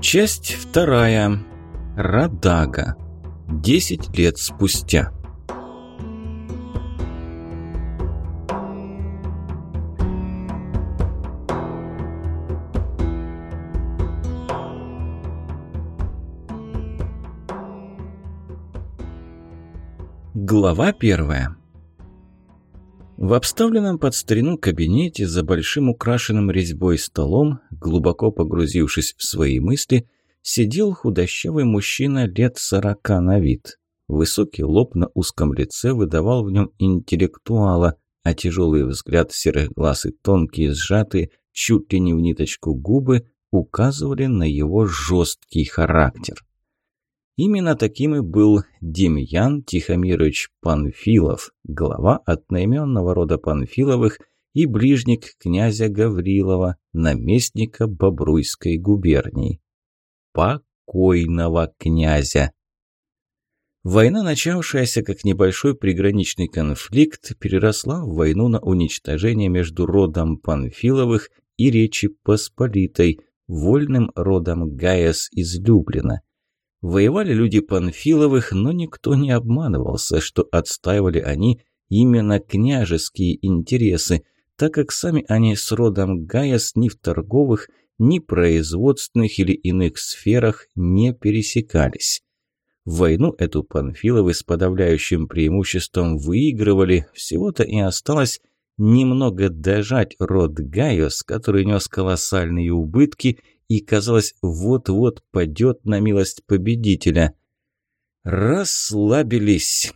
Часть вторая. Радага. Десять лет спустя. Глава первая. В обставленном под старину кабинете за большим украшенным резьбой столом, глубоко погрузившись в свои мысли, сидел худощавый мужчина лет сорока на вид. Высокий лоб на узком лице выдавал в нем интеллектуала, а тяжелый взгляд серых глаз и тонкие сжатые, чуть ли не в ниточку губы, указывали на его жесткий характер. Именно таким и был Демьян Тихомирович Панфилов, глава одноименного рода Панфиловых и ближник князя Гаврилова, наместника Бобруйской губернии. Покойного князя. Война, начавшаяся как небольшой приграничный конфликт, переросла в войну на уничтожение между родом Панфиловых и Речи Посполитой, вольным родом Гаес из Люблина – Воевали люди Панфиловых, но никто не обманывался, что отстаивали они именно княжеские интересы, так как сами они с родом Гаяс ни в торговых, ни производственных или иных сферах не пересекались. Войну эту Панфиловы с подавляющим преимуществом выигрывали, всего-то и осталось немного дожать род Гайос, который нес колоссальные убытки и, казалось, вот-вот падет на милость победителя. Расслабились.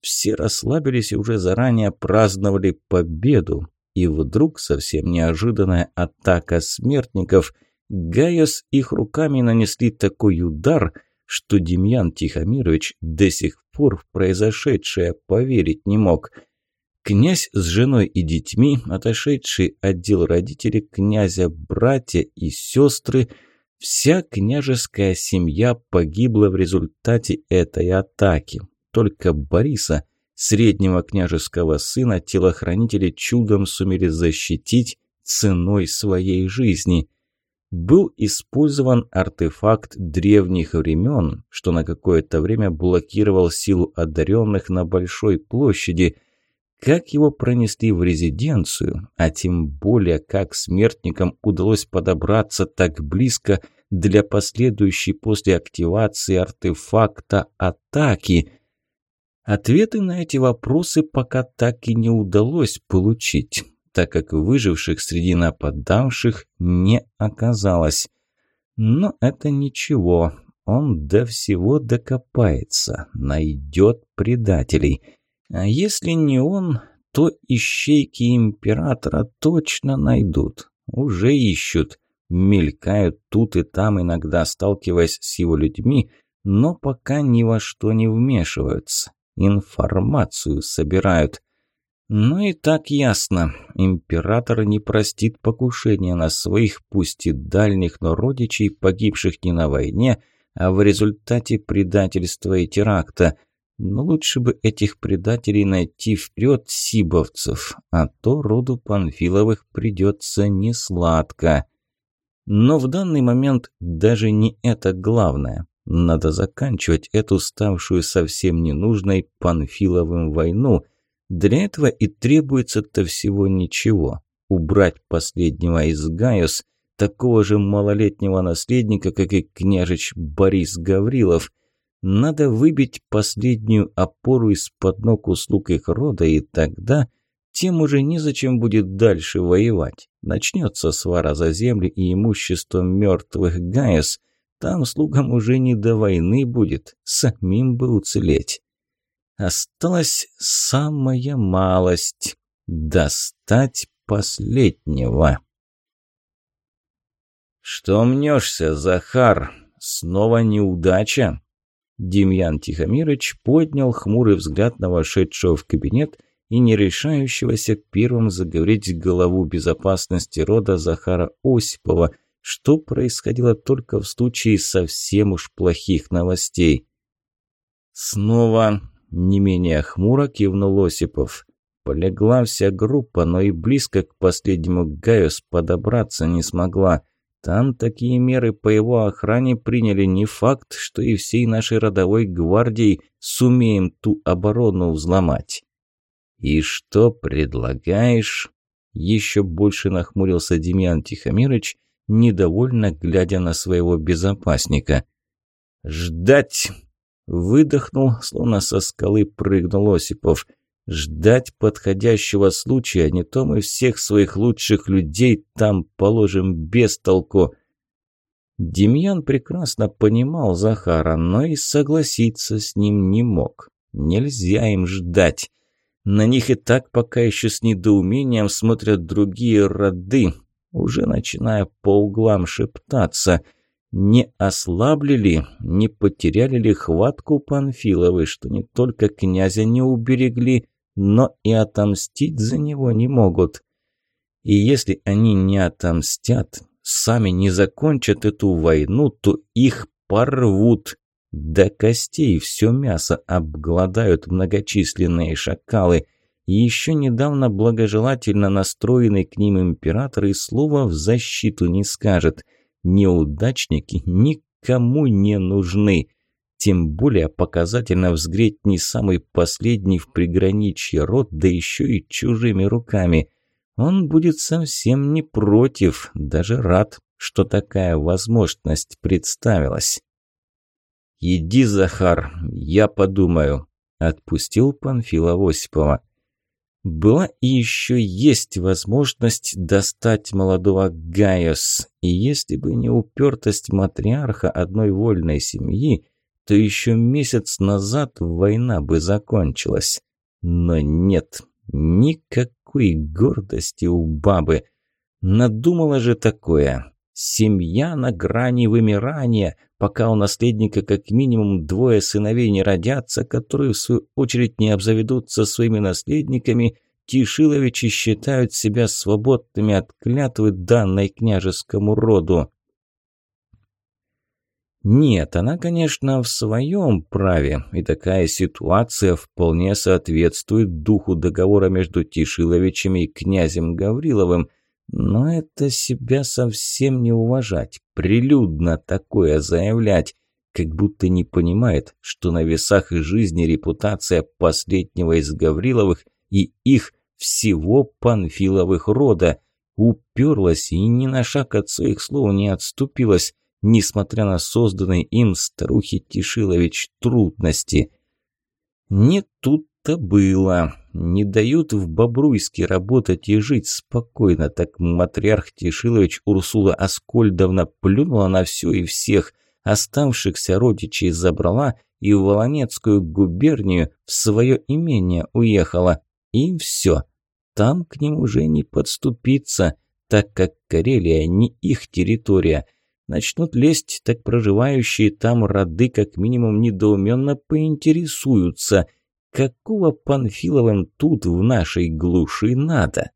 Все расслабились и уже заранее праздновали победу. И вдруг совсем неожиданная атака смертников. Гайос их руками нанесли такой удар, что Демьян Тихомирович до сих пор в произошедшее поверить не мог – Князь с женой и детьми, отошедший отдел родителей князя, братья и сестры, вся княжеская семья погибла в результате этой атаки. Только Бориса, среднего княжеского сына, телохранители чудом сумели защитить ценой своей жизни. Был использован артефакт древних времен, что на какое-то время блокировал силу одаренных на большой площади – как его пронесли в резиденцию, а тем более как смертникам удалось подобраться так близко для последующей после активации артефакта атаки? Ответы на эти вопросы пока так и не удалось получить, так как выживших среди нападавших не оказалось. Но это ничего, он до всего докопается, найдет предателей – а если не он, то ищейки императора точно найдут. Уже ищут. Мелькают тут и там, иногда сталкиваясь с его людьми, но пока ни во что не вмешиваются. Информацию собирают. Ну и так ясно. Император не простит покушения на своих, пусть и дальних, но родичей, погибших не на войне, а в результате предательства и теракта – но лучше бы этих предателей найти вперед сибовцев, а то роду Панфиловых придется несладко. Но в данный момент даже не это главное. Надо заканчивать эту ставшую совсем ненужной Панфиловым войну. Для этого и требуется-то всего ничего. Убрать последнего из Гaius, такого же малолетнего наследника, как и княжич Борис Гаврилов – надо выбить последнюю опору из-под ног услуг их рода, и тогда тем уже незачем будет дальше воевать. Начнется свара за земли и имущество мертвых Гаес. Там слугам уже не до войны будет, самим бы уцелеть. Осталась самая малость – достать последнего. «Что мнешься, Захар? Снова неудача?» Демьян Тихомирович поднял хмурый взгляд на вошедшего в кабинет и не решающегося первым заговорить голову безопасности рода Захара Осипова, что происходило только в случае совсем уж плохих новостей. Снова не менее хмуро кивнул Осипов. Полегла вся группа, но и близко к последнему Гaius подобраться не смогла. Там такие меры по его охране приняли не факт, что и всей нашей родовой гвардией сумеем ту оборону взломать. «И что предлагаешь?» Еще больше нахмурился Демьян Тихомирович, недовольно глядя на своего безопасника. «Ждать!» Выдохнул, словно со скалы прыгнул Осипов. «Ждать подходящего случая, не то мы всех своих лучших людей там положим без толку». Демьян прекрасно понимал Захара, но и согласиться с ним не мог. Нельзя им ждать. На них и так пока еще с недоумением смотрят другие роды, уже начиная по углам шептаться. Не ослабли ли, не потеряли ли хватку Панфиловы, что не только князя не уберегли, но и отомстить за него не могут. И если они не отомстят, сами не закончат эту войну, то их порвут. До костей все мясо обгладают многочисленные шакалы. И еще недавно благожелательно настроенный к ним император и слова в защиту не скажет. Неудачники никому не нужны. Тем более показательно взгреть не самый последний в приграничье род, да еще и чужими руками. Он будет совсем не против, даже рад, что такая возможность представилась. «Иди, Захар, я подумаю», – отпустил Панфила Осипова. Была и еще есть возможность достать молодого Гaios, и если бы не упертость матриарха одной вольной семьи, то еще месяц назад война бы закончилась. Но нет, никакой гордости у бабы. Надумала же такое. Семья на грани вымирания, пока у наследника как минимум двое сыновей не родятся, которые в свою очередь не обзаведутся своими наследниками, Тишиловичи считают себя свободными от клятвы данной княжескому роду. Нет, она, конечно, в своем праве, и такая ситуация вполне соответствует духу договора между Тишиловичами и князем Гавриловым, но это себя совсем не уважать, прилюдно такое заявлять, как будто не понимает, что на весах жизни репутация последнего из Гавриловых и их всего Панфиловых рода уперлась и ни на шаг от своих слов не отступилась, несмотря на созданные им старухи Тишилович трудности. Не тут-то было. Не дают в Бобруйске работать и жить спокойно, так матриарх Тишилович Урсула Аскольдовна плюнула на все и всех, оставшихся родичей забрала и в Волонецкую губернию в свое имение уехала. И все. Там к ним уже не подступиться, так как Карелия не их территория. Начнут лезть, так проживающие там роды как минимум недоуменно поинтересуются – Какого Панфиловым тут в нашей глуши надо?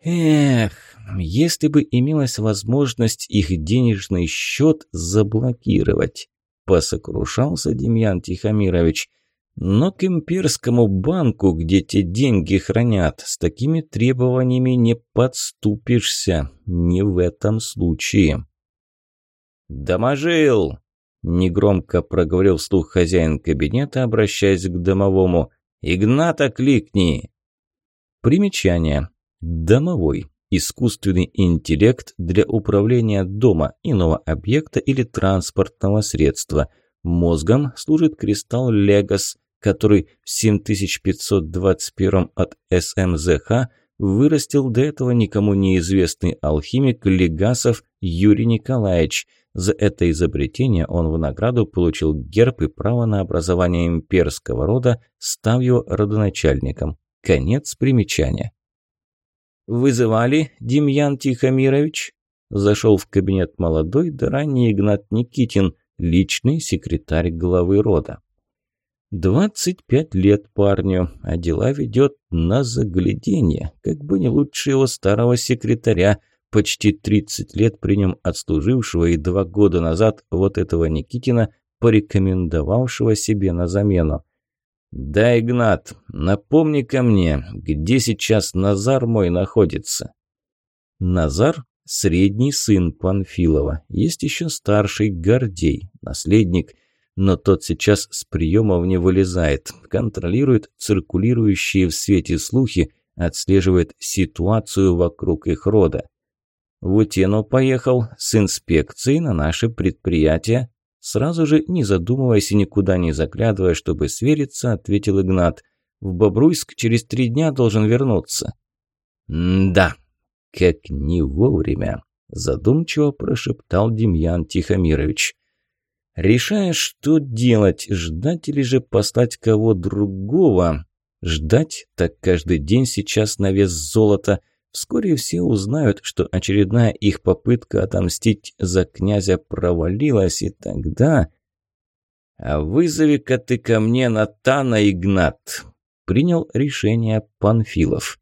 Эх, если бы имелась возможность их денежный счет заблокировать, посокрушался Демьян Тихомирович. Но к имперскому банку, где те деньги хранят, с такими требованиями не подступишься, не в этом случае. «Доможил!» Негромко проговорил вслух хозяин кабинета, обращаясь к домовому. «Игната, кликни!» Примечание. Домовой. Искусственный интеллект для управления дома, иного объекта или транспортного средства. Мозгом служит кристалл Легос, который в 7521 от СМЗХ вырастил до этого никому неизвестный алхимик Легасов Юрий Николаевич – за это изобретение он в награду получил герб и право на образование имперского рода, став его родоначальником. Конец примечания. «Вызывали, Демьян Тихомирович?» Зашел в кабинет молодой да ранний Игнат Никитин, личный секретарь главы рода. Двадцать пять лет парню, а дела ведет на заглядение, как бы не лучше его старого секретаря, почти 30 лет при нем отслужившего и два года назад вот этого Никитина, порекомендовавшего себе на замену. «Да, Игнат, напомни ко мне, где сейчас Назар мой находится?» Назар средний сын Панфилова. Есть еще старший Гордей, наследник. Но тот сейчас с приемов не вылезает, контролирует циркулирующие в свете слухи, отслеживает ситуацию вокруг их рода. В Утену поехал с инспекцией на наше предприятие. Сразу же, не задумываясь и никуда не заглядывая, чтобы свериться, ответил Игнат. В Бобруйск через три дня должен вернуться. «Да, как не вовремя», – задумчиво прошептал Демьян Тихомирович. Решая, что делать, ждать или же послать кого другого. Ждать, так каждый день сейчас на вес золота. Вскоре все узнают, что очередная их попытка отомстить за князя провалилась, и тогда... «А вызови-ка ты ко мне Натана, Игнат!» Принял решение Панфилов.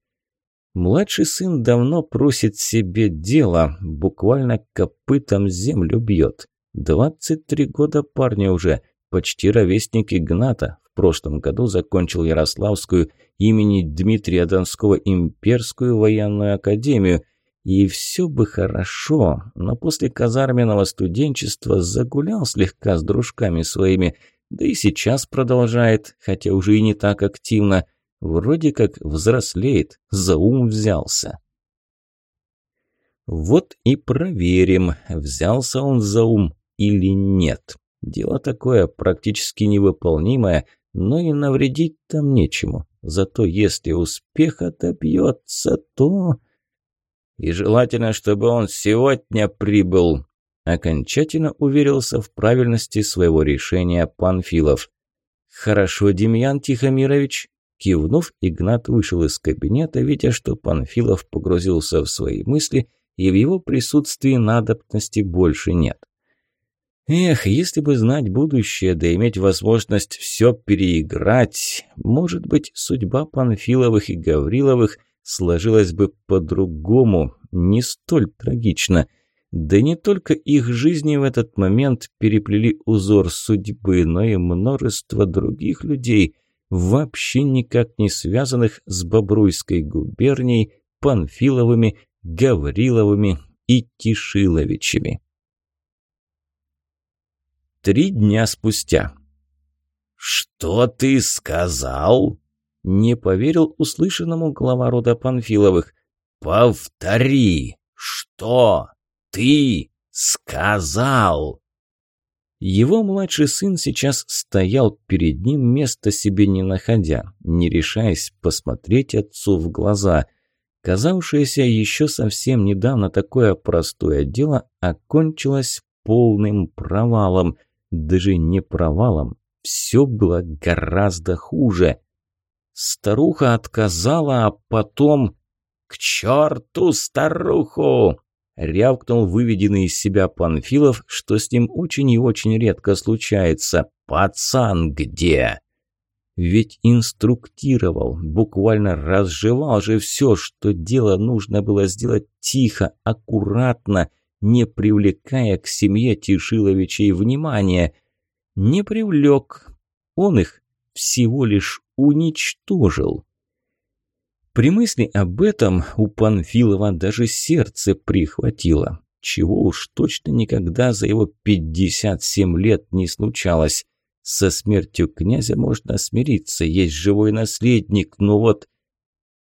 Младший сын давно просит себе дело, буквально копытом землю бьет. Двадцать три года парня уже, почти ровесник Игната. В прошлом году закончил Ярославскую имени Дмитрия Донского имперскую военную академию. И все бы хорошо, но после казарменного студенчества загулял слегка с дружками своими, да и сейчас продолжает, хотя уже и не так активно – Вроде как взрослеет, за ум взялся. Вот и проверим, взялся он за ум или нет. Дело такое практически невыполнимое, но и навредить там нечему. Зато если успеха добьется, то... И желательно, чтобы он сегодня прибыл. Окончательно уверился в правильности своего решения Панфилов. «Хорошо, Демьян Тихомирович, Кивнув, Игнат вышел из кабинета, видя, что Панфилов погрузился в свои мысли, и в его присутствии надобности больше нет. Эх, если бы знать будущее, да иметь возможность все переиграть, может быть, судьба Панфиловых и Гавриловых сложилась бы по-другому, не столь трагично. Да не только их жизни в этот момент переплели узор судьбы, но и множество других людей – вообще никак не связанных с Бобруйской губернией, Панфиловыми, Гавриловыми и Тишиловичами. Три дня спустя. «Что ты сказал?» Не поверил услышанному глава рода Панфиловых. «Повтори, что ты сказал?» Его младший сын сейчас стоял перед ним, места себе не находя, не решаясь посмотреть отцу в глаза. Казавшееся еще совсем недавно такое простое дело окончилось полным провалом. Даже не провалом, все было гораздо хуже. Старуха отказала, а потом... «К черту старуху!» Рявкнул выведенный из себя Панфилов, что с ним очень и очень редко случается. «Пацан где?» Ведь инструктировал, буквально разжевал же все, что дело нужно было сделать тихо, аккуратно, не привлекая к семье Тишиловичей внимания. Не привлек. Он их всего лишь уничтожил. При мысли об этом у Панфилова даже сердце прихватило. Чего уж точно никогда за его 57 лет не случалось. Со смертью князя можно смириться, есть живой наследник, но вот...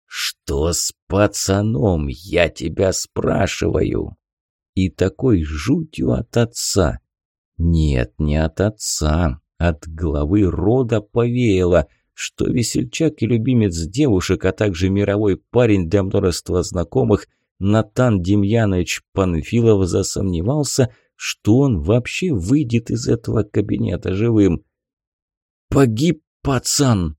«Что с пацаном, я тебя спрашиваю?» И такой жутью от отца. Нет, не от отца, от главы рода повеяло – что весельчак и любимец девушек, а также мировой парень для множества знакомых, Натан Демьянович Панфилов засомневался, что он вообще выйдет из этого кабинета живым. «Погиб пацан!»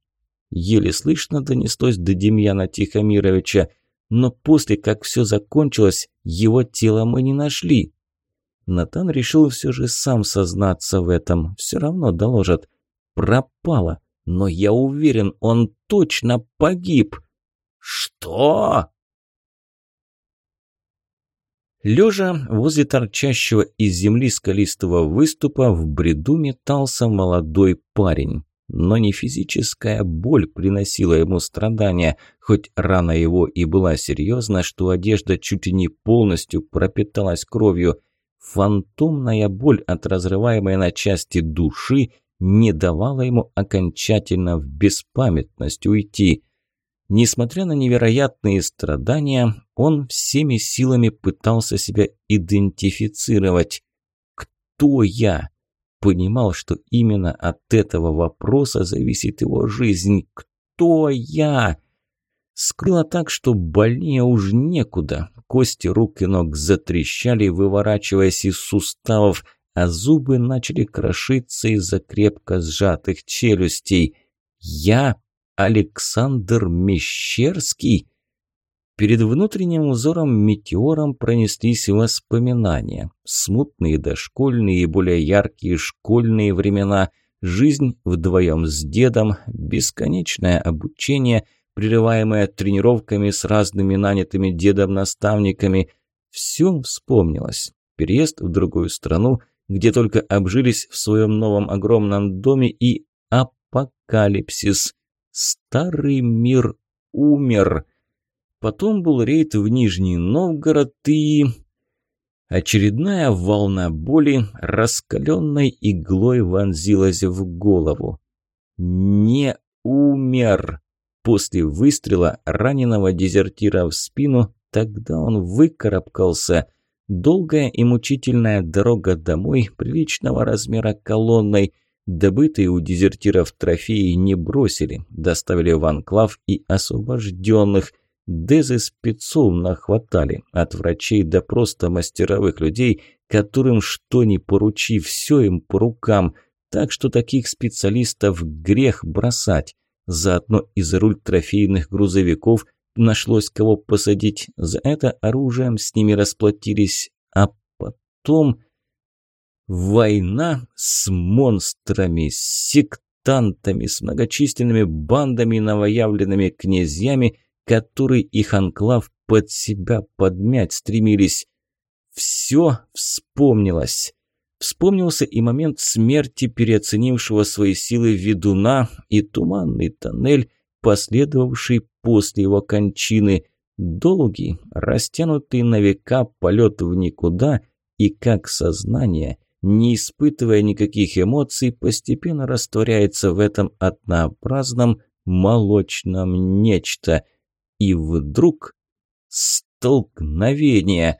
Еле слышно донеслось до Демьяна Тихомировича, но после, как все закончилось, его тело мы не нашли. Натан решил все же сам сознаться в этом, все равно доложат. Пропало но я уверен, он точно погиб. Что? Лежа возле торчащего из земли скалистого выступа в бреду метался молодой парень. Но не физическая боль приносила ему страдания, хоть рана его и была серьезна, что одежда чуть ли не полностью пропиталась кровью. Фантомная боль от разрываемой на части души не давала ему окончательно в беспамятность уйти. Несмотря на невероятные страдания, он всеми силами пытался себя идентифицировать. «Кто я?» Понимал, что именно от этого вопроса зависит его жизнь. «Кто я?» Скрыло так, что больнее уж некуда. Кости рук и ног затрещали, выворачиваясь из суставов, а зубы начали крошиться из-за крепко сжатых челюстей. «Я Александр Мещерский?» Перед внутренним узором метеором пронеслись воспоминания. Смутные дошкольные и более яркие школьные времена, жизнь вдвоем с дедом, бесконечное обучение, прерываемое тренировками с разными нанятыми дедом-наставниками. Все вспомнилось. Переезд в другую страну, где только обжились в своем новом огромном доме и апокалипсис. Старый мир умер. Потом был рейд в Нижний Новгород и... Очередная волна боли раскаленной иглой вонзилась в голову. Не умер. После выстрела раненого дезертира в спину, тогда он выкарабкался. Долгая и мучительная дорога домой, приличного размера колонной, добытые у дезертиров трофеи не бросили, доставили в анклав и освобожденных – Дезы спецов нахватали, от врачей до просто мастеровых людей, которым что ни поручи, все им по рукам, так что таких специалистов грех бросать. Заодно из руль трофейных грузовиков нашлось кого посадить, за это оружием с ними расплатились, а потом... Война с монстрами, с сектантами, с многочисленными бандами новоявленными князьями – которые их анклав под себя подмять стремились. Все вспомнилось. Вспомнился и момент смерти переоценившего свои силы ведуна и туманный тоннель, последовавший после его кончины. Долгий, растянутый на века полет в никуда и как сознание, не испытывая никаких эмоций, постепенно растворяется в этом однообразном молочном нечто – и вдруг столкновение.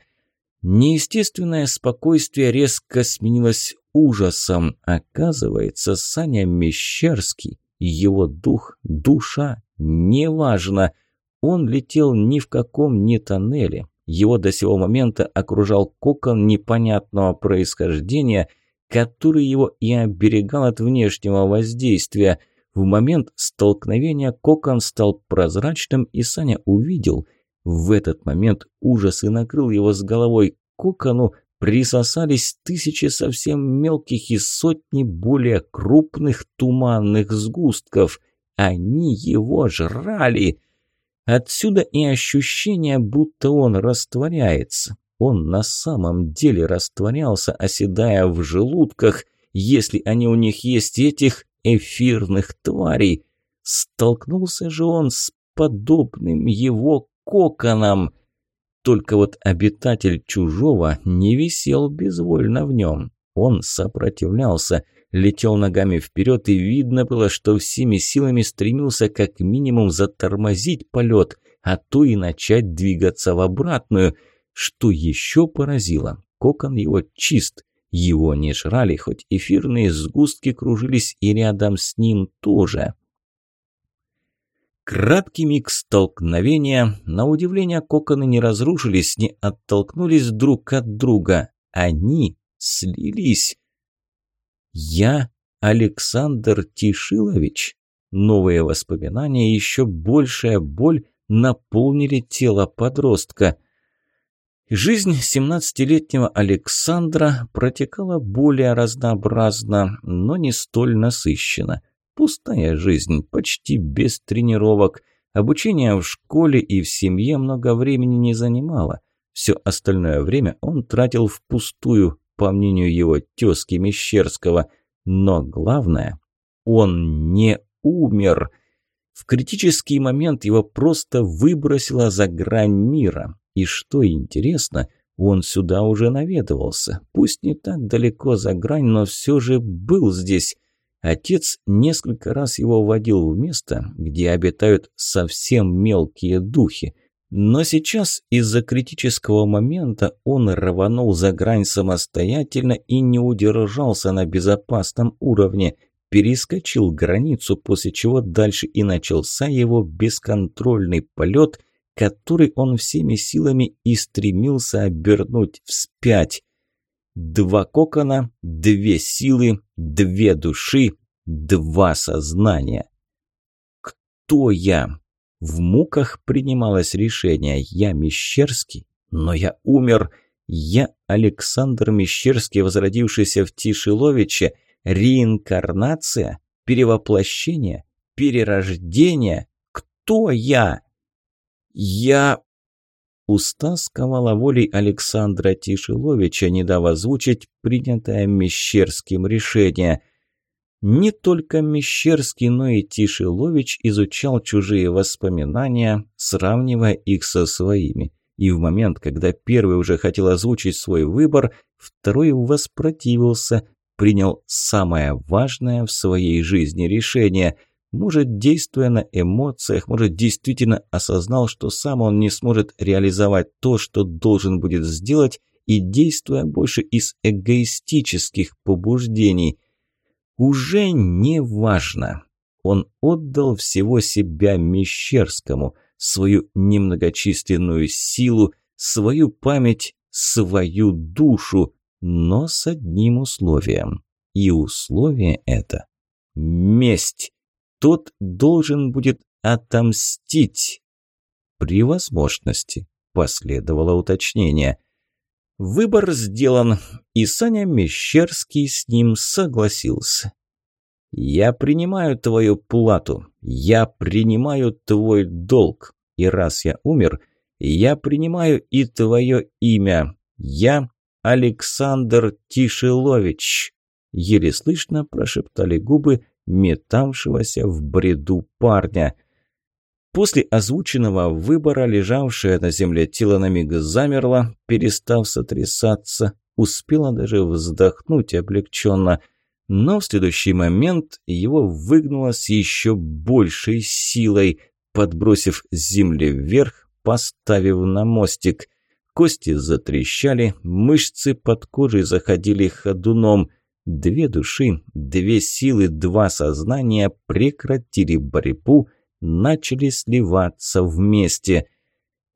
Неестественное спокойствие резко сменилось ужасом. Оказывается, Саня Мещерский, его дух, душа, неважно. Он летел ни в каком не тоннеле. Его до сего момента окружал кокон непонятного происхождения, который его и оберегал от внешнего воздействия – в момент столкновения кокон стал прозрачным, и Саня увидел. В этот момент ужас и накрыл его с головой. К кокону присосались тысячи совсем мелких и сотни более крупных туманных сгустков. Они его жрали. Отсюда и ощущение, будто он растворяется. Он на самом деле растворялся, оседая в желудках, если они у них есть этих эфирных тварей. Столкнулся же он с подобным его коконом. Только вот обитатель чужого не висел безвольно в нем. Он сопротивлялся, летел ногами вперед, и видно было, что всеми силами стремился как минимум затормозить полет, а то и начать двигаться в обратную. Что еще поразило, кокон его чист, его не жрали, хоть эфирные сгустки кружились и рядом с ним тоже. Краткий миг столкновения. На удивление коконы не разрушились, не оттолкнулись друг от друга. Они слились. «Я Александр Тишилович». Новые воспоминания, еще большая боль наполнили тело подростка – Жизнь 17-летнего Александра протекала более разнообразно, но не столь насыщенно. Пустая жизнь, почти без тренировок. Обучение в школе и в семье много времени не занимало. Все остальное время он тратил впустую, по мнению его тезки Мещерского. Но главное, он не умер. В критический момент его просто выбросило за грань мира. И что интересно, он сюда уже наведывался. Пусть не так далеко за грань, но все же был здесь. Отец несколько раз его водил в место, где обитают совсем мелкие духи. Но сейчас из-за критического момента он рванул за грань самостоятельно и не удержался на безопасном уровне, перескочил границу, после чего дальше и начался его бесконтрольный полет, который он всеми силами и стремился обернуть вспять. Два кокона, две силы, две души, два сознания. Кто я? В муках принималось решение. Я Мещерский, но я умер. Я Александр Мещерский, возродившийся в Тишеловиче. Реинкарнация? Перевоплощение? Перерождение? Кто я? Я Уста сковала волей Александра Тишиловича, не дав озвучить принятое Мещерским решение. Не только Мещерский, но и Тишилович изучал чужие воспоминания, сравнивая их со своими. И в момент, когда первый уже хотел озвучить свой выбор, второй воспротивился, принял самое важное в своей жизни решение – может, действуя на эмоциях, может, действительно осознал, что сам он не сможет реализовать то, что должен будет сделать, и действуя больше из эгоистических побуждений. Уже не важно. Он отдал всего себя Мещерскому, свою немногочисленную силу, свою память, свою душу, но с одним условием. И условие это – месть тот должен будет отомстить. При возможности, последовало уточнение. Выбор сделан, и Саня Мещерский с ним согласился. «Я принимаю твою плату, я принимаю твой долг, и раз я умер, я принимаю и твое имя. Я Александр Тишелович», — еле слышно прошептали губы, метавшегося в бреду парня. После озвученного выбора лежавшее на земле тело на миг замерло, перестав сотрясаться, успела даже вздохнуть облегченно, но в следующий момент его выгнуло с еще большей силой, подбросив с земли вверх, поставив на мостик. Кости затрещали, мышцы под кожей заходили ходуном – Две души, две силы, два сознания прекратили борьбу, начали сливаться вместе.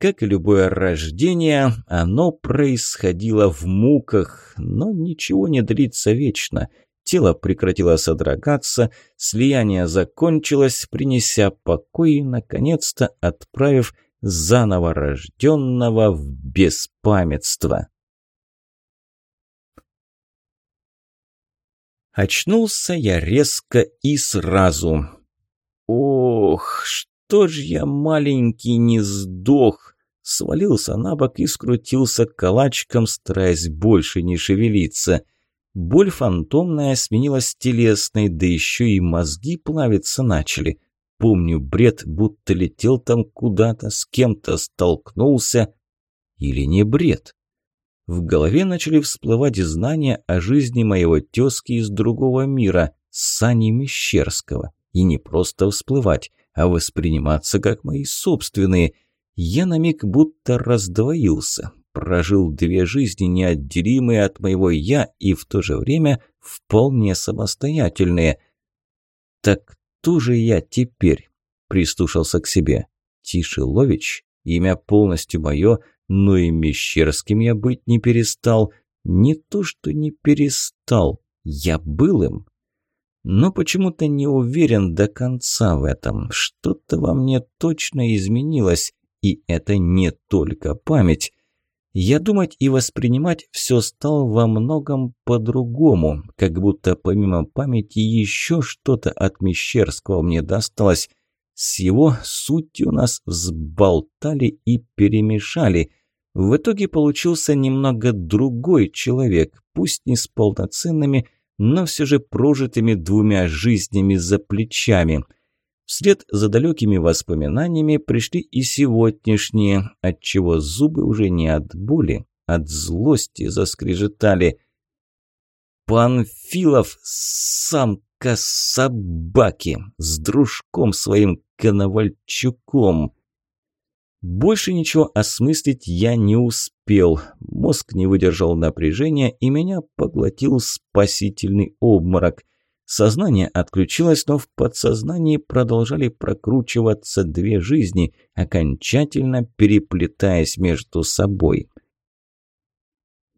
Как и любое рождение, оно происходило в муках, но ничего не длится вечно. Тело прекратило содрогаться, слияние закончилось, принеся покой и, наконец-то, отправив заново рожденного в беспамятство. Очнулся я резко и сразу. Ох, что ж я маленький не сдох. Свалился на бок и скрутился калачком, стараясь больше не шевелиться. Боль фантомная сменилась телесной, да еще и мозги плавиться начали. Помню бред, будто летел там куда-то, с кем-то столкнулся. Или не бред? В голове начали всплывать знания о жизни моего тезки из другого мира, Сани Мещерского. И не просто всплывать, а восприниматься как мои собственные. Я на миг будто раздвоился, прожил две жизни, неотделимые от моего «я» и в то же время вполне самостоятельные. «Так кто же я теперь?» – прислушался к себе. Тишелович, имя полностью мое – но и Мещерским я быть не перестал. Не то, что не перестал, я был им. Но почему-то не уверен до конца в этом. Что-то во мне точно изменилось, и это не только память. Я думать и воспринимать все стал во многом по-другому, как будто помимо памяти еще что-то от Мещерского мне досталось. С его сутью нас взболтали и перемешали – в итоге получился немного другой человек, пусть не с полноценными, но все же прожитыми двумя жизнями за плечами. Вслед за далекими воспоминаниями пришли и сегодняшние, отчего зубы уже не от боли, от злости заскрежетали. «Панфилов, самка собаки, с дружком своим Коновальчуком!» Больше ничего осмыслить я не успел. Мозг не выдержал напряжения, и меня поглотил спасительный обморок. Сознание отключилось, но в подсознании продолжали прокручиваться две жизни, окончательно переплетаясь между собой.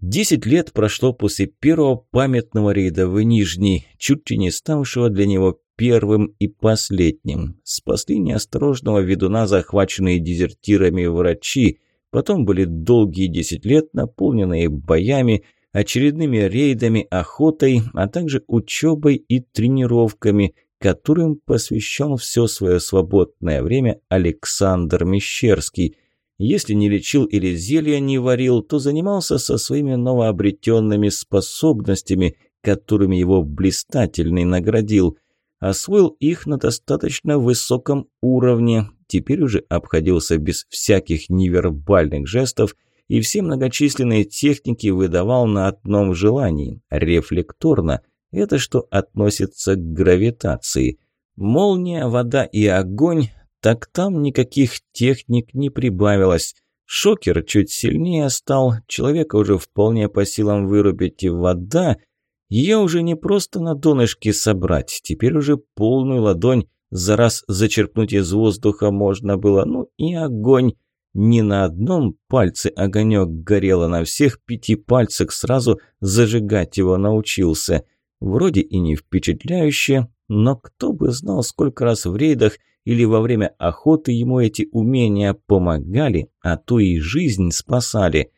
Десять лет прошло после первого памятного рейда в Нижний, чуть ли не ставшего для него первым и последним. Спасли неосторожного ведуна, захваченные дезертирами врачи. Потом были долгие десять лет, наполненные боями, очередными рейдами, охотой, а также учебой и тренировками, которым посвящал все свое свободное время Александр Мещерский. Если не лечил или зелья не варил, то занимался со своими новообретенными способностями, которыми его блистательный наградил – освоил их на достаточно высоком уровне, теперь уже обходился без всяких невербальных жестов и все многочисленные техники выдавал на одном желании – рефлекторно. Это что относится к гравитации. Молния, вода и огонь – так там никаких техник не прибавилось. Шокер чуть сильнее стал, человека уже вполне по силам вырубить, и вода – ее уже не просто на донышке собрать, теперь уже полную ладонь за раз зачерпнуть из воздуха можно было. Ну и огонь. Не на одном пальце огонек горел, а на всех пяти пальцах сразу зажигать его научился. Вроде и не впечатляюще, но кто бы знал, сколько раз в рейдах или во время охоты ему эти умения помогали, а то и жизнь спасали.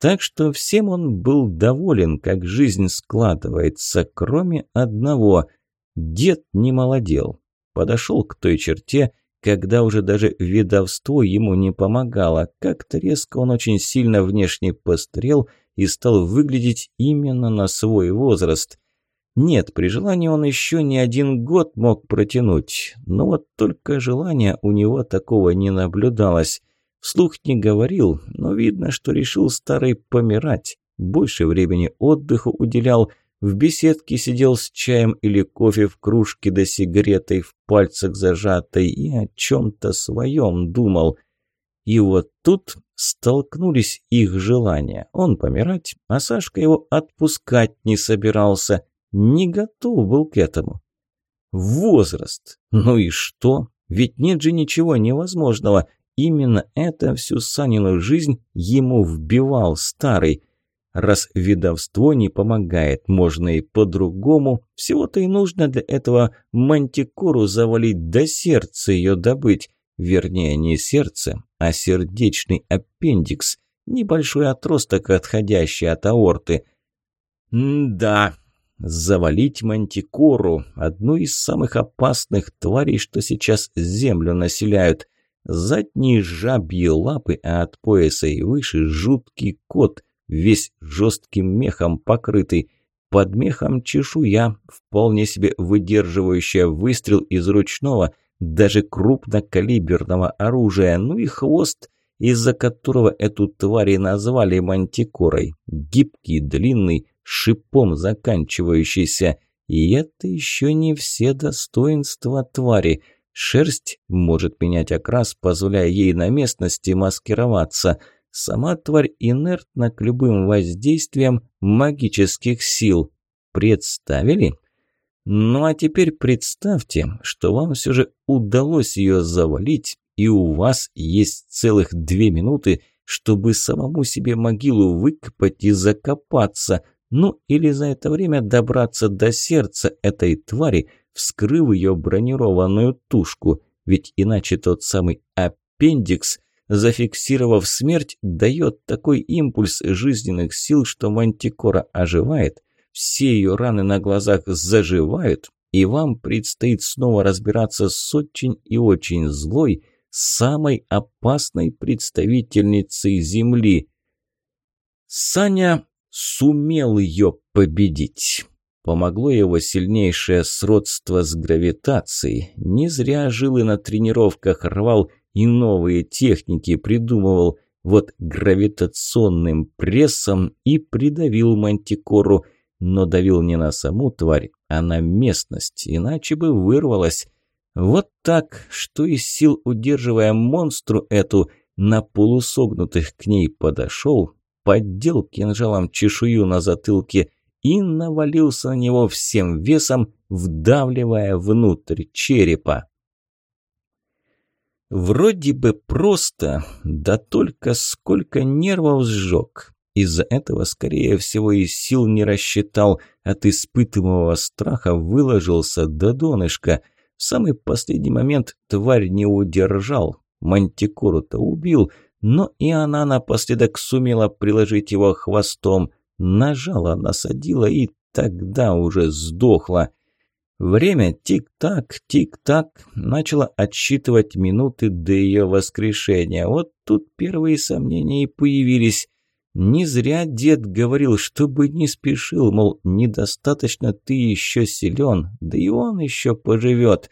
Так что всем он был доволен, как жизнь складывается, кроме одного. Дед не молодел. Подошел к той черте, когда уже даже видовство ему не помогало. Как-то резко он очень сильно внешне пострел и стал выглядеть именно на свой возраст. Нет, при желании он еще не один год мог протянуть, но вот только желания у него такого не наблюдалось. Вслух не говорил, но видно, что решил старый помирать. Больше времени отдыху уделял, в беседке сидел с чаем или кофе в кружке да сигаретой в пальцах зажатой и о чем-то своем думал. И вот тут столкнулись их желания. Он помирать, а Сашка его отпускать не собирался. Не готов был к этому. Возраст. Ну и что? Ведь нет же ничего невозможного. Именно это всю Санину жизнь ему вбивал старый. Раз видовство не помогает, можно и по-другому. Всего-то и нужно для этого мантикору завалить, до сердца ее добыть. Вернее, не сердце, а сердечный аппендикс. Небольшой отросток, отходящий от аорты. М да, завалить мантикору, одну из самых опасных тварей, что сейчас землю населяют. Задние жабьи лапы, а от пояса и выше жуткий кот, весь жестким мехом покрытый. Под мехом чешуя, вполне себе выдерживающая выстрел из ручного, даже крупнокалиберного оружия, ну и хвост, из-за которого эту тварь и назвали мантикорой. Гибкий, длинный, шипом заканчивающийся. И это еще не все достоинства твари – Шерсть может менять окрас, позволяя ей на местности маскироваться. Сама тварь инертна к любым воздействиям магических сил. Представили? Ну а теперь представьте, что вам все же удалось ее завалить, и у вас есть целых две минуты, чтобы самому себе могилу выкопать и закопаться, ну или за это время добраться до сердца этой твари – вскрыв ее бронированную тушку, ведь иначе тот самый аппендикс, зафиксировав смерть, дает такой импульс жизненных сил, что мантикора оживает, все ее раны на глазах заживают, и вам предстоит снова разбираться с очень и очень злой, самой опасной представительницей Земли. Саня сумел ее победить. Помогло его сильнейшее сродство с гравитацией. Не зря жил и на тренировках рвал и новые техники придумывал. Вот гравитационным прессом и придавил мантикору, но давил не на саму тварь, а на местность, иначе бы вырвалась. Вот так, что из сил удерживая монстру эту, на полусогнутых к ней подошел, поддел кинжалом чешую на затылке и навалился на него всем весом, вдавливая внутрь черепа. Вроде бы просто, да только сколько нервов сжег. Из-за этого, скорее всего, и сил не рассчитал, от испытываемого страха выложился до донышка. В самый последний момент тварь не удержал, мантикору-то убил, но и она напоследок сумела приложить его хвостом, нажала, насадила и тогда уже сдохла. Время тик-так, тик-так начало отсчитывать минуты до ее воскрешения. Вот тут первые сомнения и появились. Не зря дед говорил, чтобы не спешил, мол, недостаточно ты еще силен, да и он еще поживет.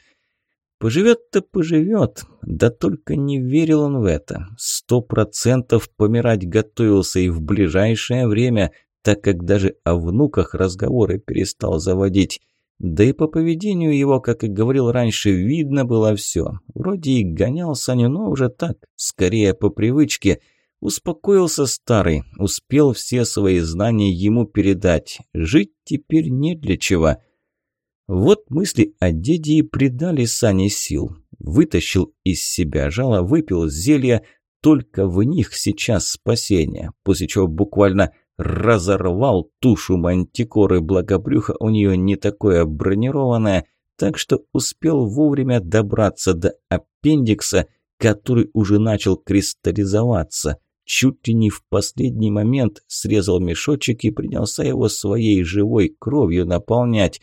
Поживет-то поживет, да только не верил он в это. Сто процентов помирать готовился и в ближайшее время, так как даже о внуках разговоры перестал заводить. Да и по поведению его, как и говорил раньше, видно было все. Вроде и гонял Саню, но уже так, скорее по привычке. Успокоился старый, успел все свои знания ему передать. Жить теперь не для чего. Вот мысли о деде и придали Сане сил. Вытащил из себя жало, выпил зелья, только в них сейчас спасение, после чего буквально разорвал тушу мантикоры, благобрюха у нее не такое бронированное, так что успел вовремя добраться до аппендикса, который уже начал кристаллизоваться. Чуть ли не в последний момент срезал мешочек и принялся его своей живой кровью наполнять.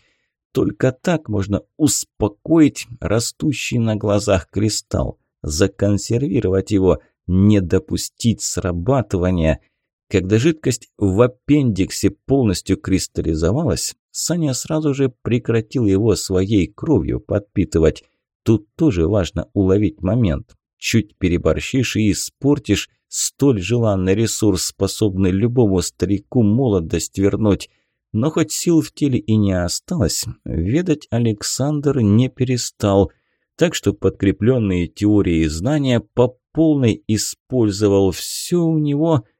Только так можно успокоить растущий на глазах кристалл, законсервировать его, не допустить срабатывания. Когда жидкость в аппендиксе полностью кристаллизовалась, Саня сразу же прекратил его своей кровью подпитывать. Тут тоже важно уловить момент. Чуть переборщишь и испортишь столь желанный ресурс, способный любому старику молодость вернуть. Но хоть сил в теле и не осталось, ведать Александр не перестал, так что подкрепленные теорией знания по полной использовал все у него –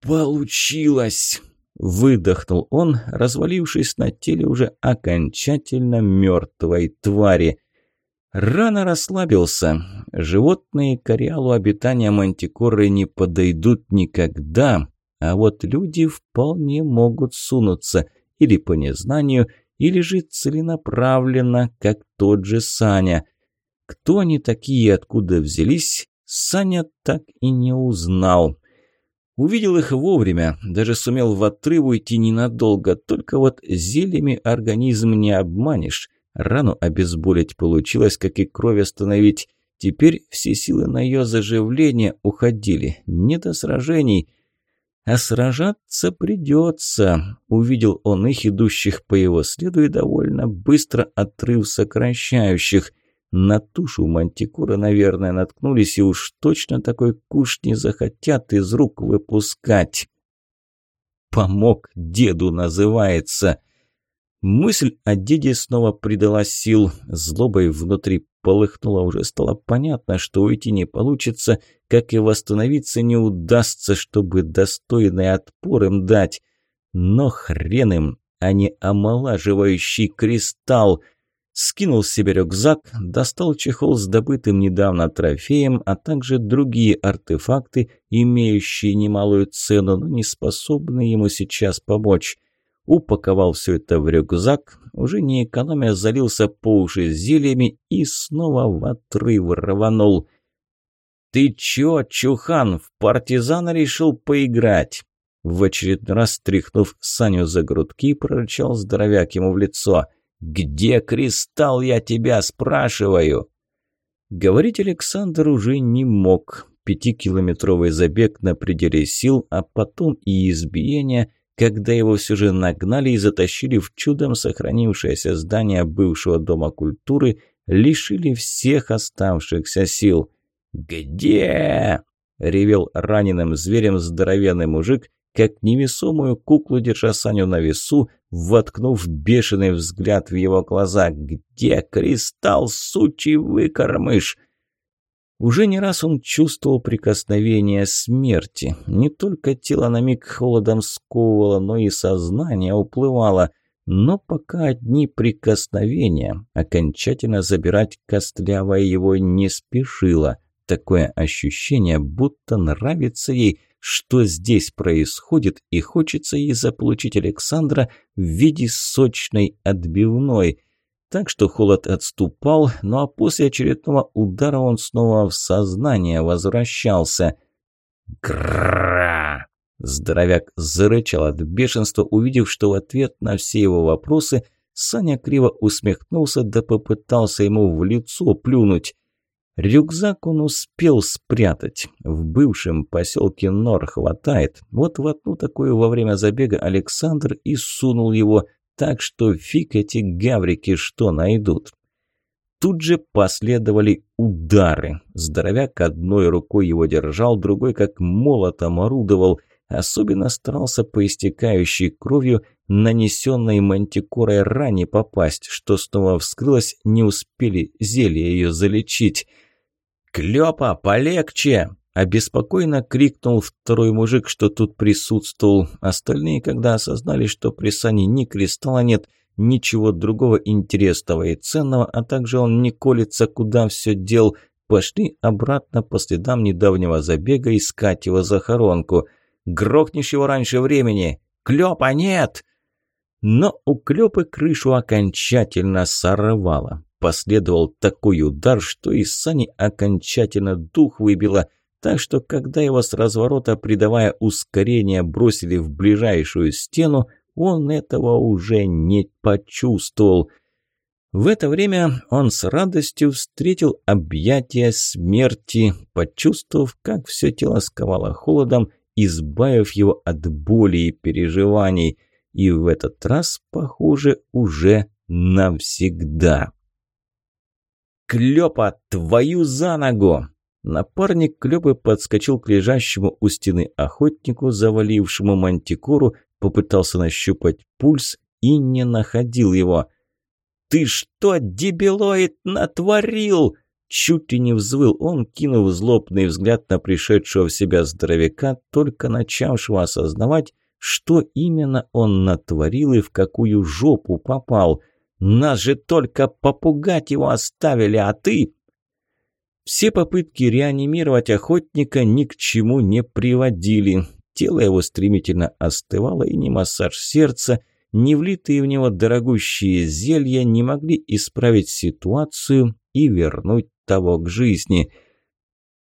«Получилось!» – выдохнул он, развалившись на теле уже окончательно мертвой твари. Рано расслабился. Животные к ареалу обитания мантикоры не подойдут никогда, а вот люди вполне могут сунуться или по незнанию, или же целенаправленно, как тот же Саня. Кто они такие и откуда взялись, Саня так и не узнал. Увидел их вовремя, даже сумел в отрыв уйти ненадолго, только вот зельями организм не обманешь. Рану обезболить получилось, как и кровь остановить. Теперь все силы на ее заживление уходили, не до сражений. А сражаться придется. Увидел он их, идущих по его следу, и довольно быстро отрыв сокращающих. На тушу мантикора, наверное, наткнулись и уж точно такой куш не захотят из рук выпускать. «Помог деду» называется. Мысль о деде снова придала сил. Злобой внутри полыхнула, уже стало понятно, что уйти не получится, как и восстановиться не удастся, чтобы достойный отпор им дать. Но хрен им, а не омолаживающий кристалл – скинул с себя рюкзак, достал чехол с добытым недавно трофеем, а также другие артефакты, имеющие немалую цену, но не способные ему сейчас помочь. Упаковал все это в рюкзак, уже не экономя залился по уши зельями и снова в отрыв рванул. «Ты чё, Чухан, в партизана решил поиграть?» В очередной раз, тряхнув Саню за грудки, прорычал здоровяк ему в лицо – «Где кристалл, я тебя спрашиваю?» Говорить Александр уже не мог. Пятикилометровый забег на пределе сил, а потом и избиение, когда его все же нагнали и затащили в чудом сохранившееся здание бывшего Дома культуры, лишили всех оставшихся сил. «Где?» – ревел раненым зверем здоровенный мужик, как невесомую куклу, держа Саню на весу, воткнув бешеный взгляд в его глаза. «Где кристалл, сучий выкормыш?» Уже не раз он чувствовал прикосновение смерти. Не только тело на миг холодом сковывало, но и сознание уплывало. Но пока одни прикосновения окончательно забирать костлявое его не спешило. Такое ощущение, будто нравится ей, что здесь происходит, и хочется ей заполучить Александра в виде сочной отбивной – так что холод отступал, ну а после очередного удара он снова в сознание возвращался. Гра! Здоровяк зарычал от бешенства, увидев, что в ответ на все его вопросы Саня криво усмехнулся да попытался ему в лицо плюнуть. Рюкзак он успел спрятать. В бывшем поселке Нор хватает. Вот в одну такую во время забега Александр и сунул его – так что фиг эти гаврики что найдут. Тут же последовали удары. Здоровяк одной рукой его держал, другой как молотом орудовал. Особенно старался по истекающей кровью нанесенной мантикорой ране попасть, что снова вскрылось, не успели зелье ее залечить. «Клёпа, полегче!» Обеспокоенно крикнул второй мужик, что тут присутствовал. Остальные, когда осознали, что при Сане ни кристалла нет, ничего другого интересного и ценного, а также он не колется, куда все дел, пошли обратно по следам недавнего забега искать его захоронку. «Грохнешь его раньше времени! Клёпа нет!» Но у Клёпы крышу окончательно сорвало. Последовал такой удар, что из Сани окончательно дух выбило – так что, когда его с разворота, придавая ускорение, бросили в ближайшую стену, он этого уже не почувствовал. В это время он с радостью встретил объятия смерти, почувствовав, как все тело сковало холодом, избавив его от боли и переживаний. И в этот раз, похоже, уже навсегда. «Клёпа, твою за ногу!» Напарник Клёпы подскочил к лежащему у стены охотнику, завалившему мантикору, попытался нащупать пульс и не находил его. «Ты что, дебилоид, натворил?» Чуть ли не взвыл он, кинув злобный взгляд на пришедшего в себя здоровяка, только начавшего осознавать, что именно он натворил и в какую жопу попал. «Нас же только попугать его оставили, а ты...» Все попытки реанимировать охотника ни к чему не приводили. Тело его стремительно остывало, и ни массаж сердца, ни влитые в него дорогущие зелья не могли исправить ситуацию и вернуть того к жизни.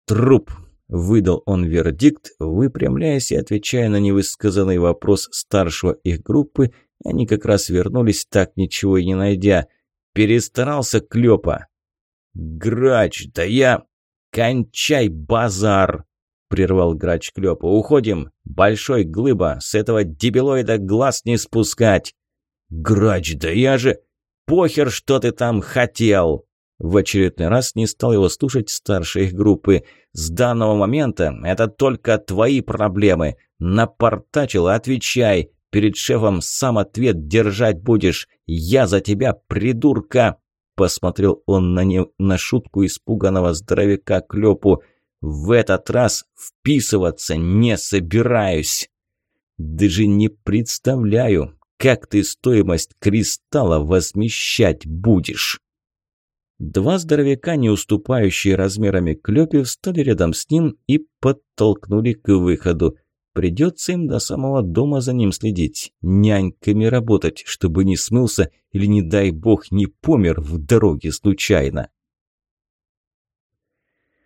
«Труп!» – выдал он вердикт, выпрямляясь и отвечая на невысказанный вопрос старшего их группы, они как раз вернулись, так ничего и не найдя. «Перестарался Клёпа!» «Грач, да я...» «Кончай базар!» – прервал грач Клёпа. «Уходим! Большой глыба! С этого дебилоида глаз не спускать!» «Грач, да я же...» «Похер, что ты там хотел!» В очередной раз не стал его слушать старшей их группы. «С данного момента это только твои проблемы. Напортачил, отвечай. Перед шефом сам ответ держать будешь. Я за тебя, придурка!» Посмотрел он на, не, на шутку испуганного здоровяка Клёпу. «В этот раз вписываться не собираюсь!» «Даже не представляю, как ты стоимость кристалла возмещать будешь!» Два здоровяка, не уступающие размерами Клёпе, встали рядом с ним и подтолкнули к выходу. Придется им до самого дома за ним следить, няньками работать, чтобы не смылся или, не дай бог, не помер в дороге случайно.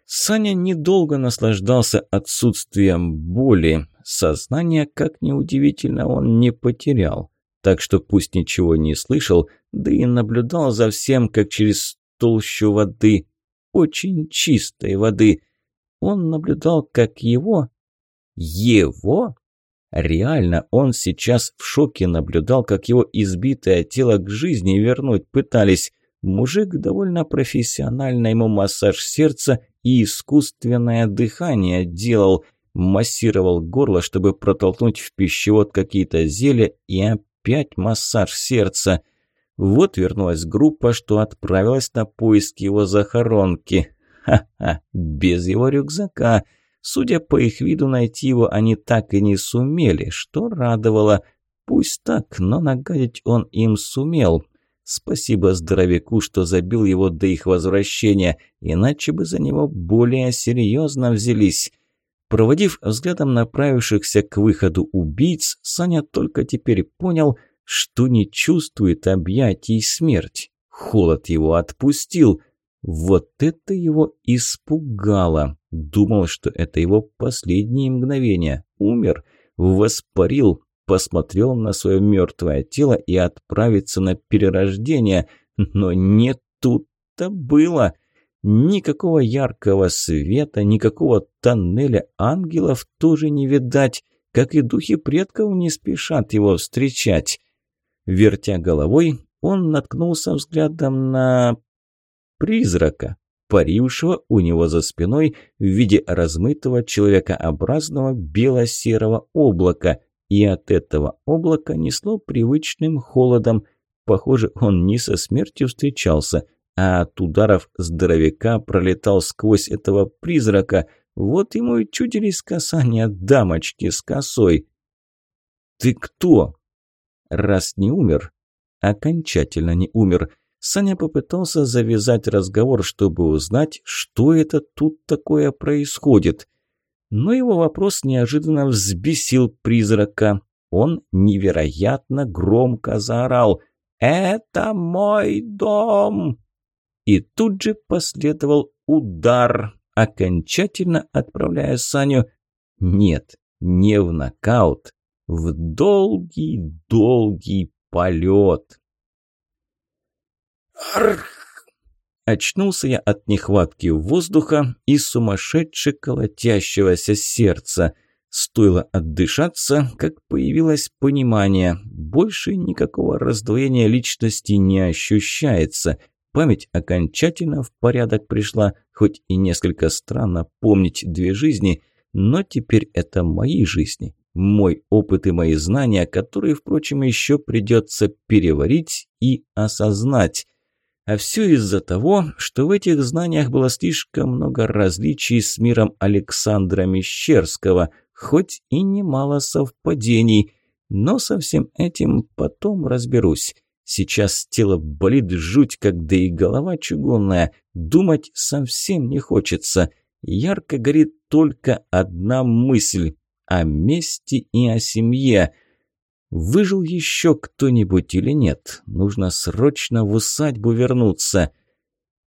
Саня недолго наслаждался отсутствием боли. Сознание, как ни удивительно, он не потерял. Так что пусть ничего не слышал, да и наблюдал за всем, как через толщу воды, очень чистой воды. Он наблюдал, как его его? Реально, он сейчас в шоке наблюдал, как его избитое тело к жизни вернуть пытались. Мужик довольно профессионально ему массаж сердца и искусственное дыхание делал. Массировал горло, чтобы протолкнуть в пищевод какие-то зелья и опять массаж сердца. Вот вернулась группа, что отправилась на поиски его захоронки. Ха-ха, без его рюкзака. Судя по их виду, найти его они так и не сумели, что радовало. Пусть так, но нагадить он им сумел. Спасибо здоровяку, что забил его до их возвращения, иначе бы за него более серьезно взялись. Проводив взглядом направившихся к выходу убийц, Саня только теперь понял, что не чувствует объятий смерть. Холод его отпустил – вот это его испугало. Думал, что это его последние мгновения. Умер, воспарил, посмотрел на свое мертвое тело и отправиться на перерождение. Но не тут-то было. Никакого яркого света, никакого тоннеля ангелов тоже не видать, как и духи предков не спешат его встречать. Вертя головой, он наткнулся взглядом на призрака, парившего у него за спиной в виде размытого человекообразного бело-серого облака, и от этого облака несло привычным холодом. Похоже, он не со смертью встречался, а от ударов здоровяка пролетал сквозь этого призрака. Вот ему и чудились касания дамочки с косой. «Ты кто?» «Раз не умер, окончательно не умер», Саня попытался завязать разговор, чтобы узнать, что это тут такое происходит. Но его вопрос неожиданно взбесил призрака. Он невероятно громко заорал «Это мой дом!» И тут же последовал удар, окончательно отправляя Саню нет, не в нокаут, в долгий-долгий полет. Арх! Очнулся я от нехватки воздуха и сумасшедше колотящегося сердца. Стоило отдышаться, как появилось понимание. Больше никакого раздвоения личности не ощущается. Память окончательно в порядок пришла, хоть и несколько странно помнить две жизни, но теперь это мои жизни, мой опыт и мои знания, которые, впрочем, еще придется переварить и осознать. А все из-за того, что в этих знаниях было слишком много различий с миром Александра Мещерского, хоть и немало совпадений. Но со всем этим потом разберусь. Сейчас тело болит жуть, когда и голова чугунная. Думать совсем не хочется. Ярко горит только одна мысль – о мести и о семье – Выжил еще кто-нибудь или нет? Нужно срочно в усадьбу вернуться.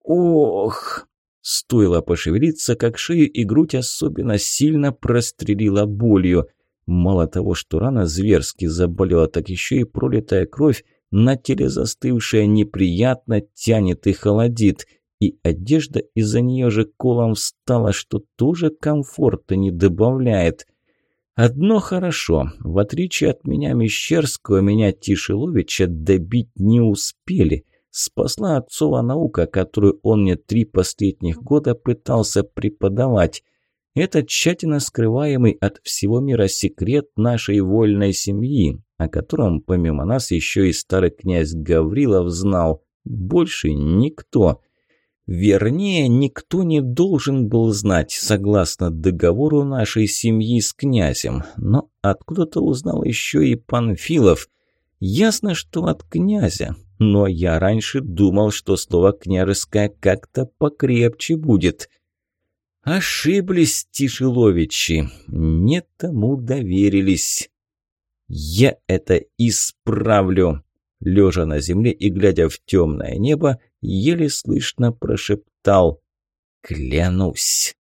Ох! Стоило пошевелиться, как шею и грудь особенно сильно прострелила болью. Мало того, что рана зверски заболела, так еще и пролитая кровь на теле застывшая неприятно тянет и холодит. И одежда из-за нее же колом встала, что тоже комфорта не добавляет. Одно хорошо, в отличие от меня Мещерского, меня Тишеловича добить не успели. Спасла отцова наука, которую он мне три последних года пытался преподавать. Это тщательно скрываемый от всего мира секрет нашей вольной семьи, о котором помимо нас еще и старый князь Гаврилов знал. Больше никто. Вернее, никто не должен был знать, согласно договору нашей семьи с князем. Но откуда-то узнал еще и Панфилов. Ясно, что от князя. Но я раньше думал, что слово «княжеское» как-то покрепче будет. Ошиблись Тишеловичи. Не тому доверились. Я это исправлю. Лежа на земле и глядя в темное небо, еле слышно прошептал «Клянусь».